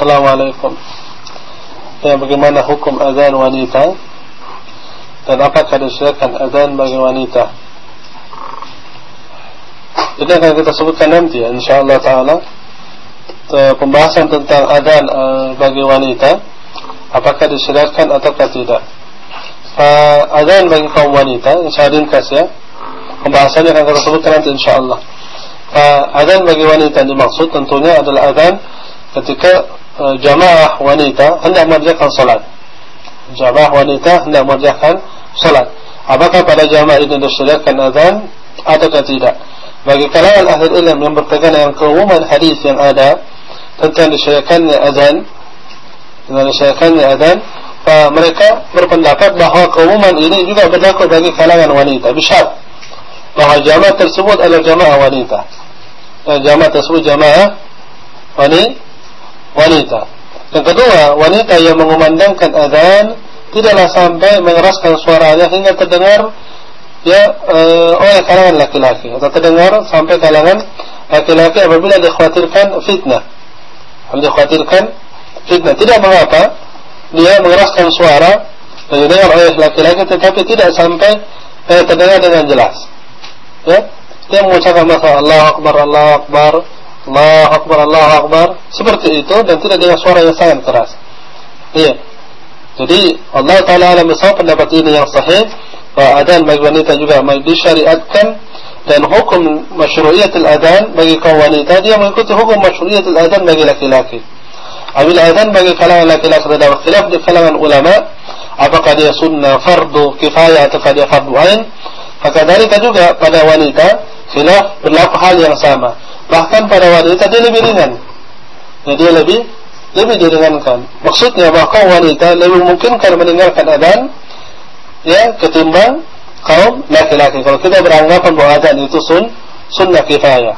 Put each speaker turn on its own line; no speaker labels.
Assalamualaikum. Ya, bagaimana hukum azan wanita? Dan apakah disediakan azan bagi wanita? Ini akan kita sebutkan nanti ya, insyaAllah ta'ala Pembahasan tentang azan uh, bagi wanita Apakah disediakan atau tidak uh, Azan bagi kaum wanita Saya ringkas ya Pembahasannya akan kita sebutkan nanti insyaAllah uh, Azan bagi wanita dimaksud tentunya adalah azan Ketika jamaah wanita hendak mengerjakan salat Jamaah wanita hendak mengerjakan salat Apakah pada jamaah ini disediakan azan Atau tidak? Bagi kalangan ahli ilmu yang berpegang dengan keumuman hadis yang ada tentang disyariatkannya azan dengan disyariatkannya azan mereka berpendapat bahawa keumuman ini juga berlaku bagi kalangan wanita. Bisyak bahawa jamaah tersebut adalah jamaah wanita. Dan jamaah tersebut jamaah wanita yang kedua wanita yang mengumandangkan azan tidaklah sampai mengeraskan suaranya hingga terdengar ya uh, oleh kalangan laki-laki atau terdengar sampai kalangan laki-laki apabila dikhawatirkan fitnah. Kalau dikhawatirkan fitnah. Tidak mengapa dia mengeraskan suara dan didengar oleh laki-laki tetapi tidak sampai eh, terdengar dengan jelas. Ya dia mengucapkan masa Allah Akbar Allah Akbar Allah Akbar Allah Akbar seperti itu dan tidak dengan suara yang sangat keras iya jadi Allah Ta'ala alam pendapat ini yang sahih Adhan bagi wanita juga disyariatkan dan hukum masyru'iyatul adhan bagi kaum wanita dia mengikuti hukum masyru'iyatul adhan bagi laki-laki. Apabila adhan bagi kalangan laki-laki terdapat khilaf di kalangan ulama apakah dia sunnah fardu kifayah atau dia fardu ain maka juga pada wanita khilaf berlaku hal yang sama bahkan pada wanita dia lebih ringan jadi dia lebih lebih diringankan maksudnya bahawa kaum wanita lebih mungkinkan mendengarkan adhan ya ketimbang kaum laki-laki. Kalau kita beranggapan bahawa azan itu sun sunnah kifayah.